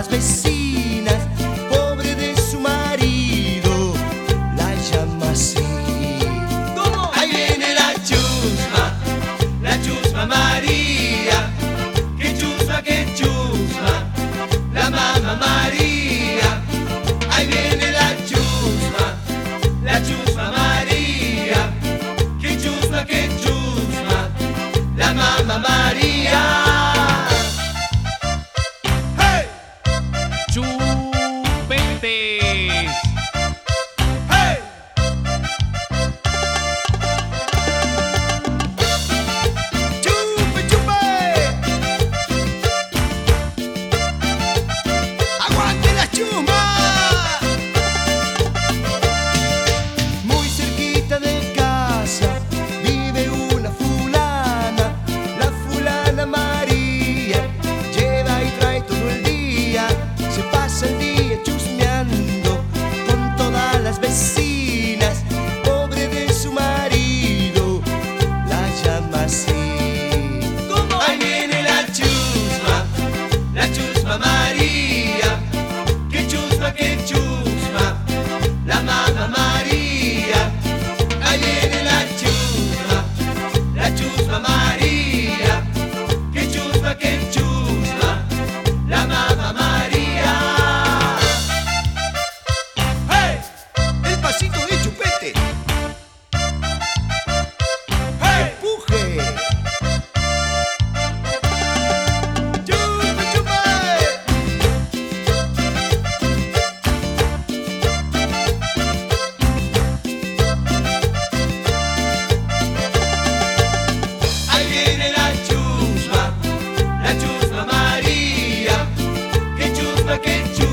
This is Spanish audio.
las vecinas, pobre de su marido, la llama así. ¿Cómo? Ahí viene la chusma, la chusma María, que chusma, que chusma, la mamá María. complicate you.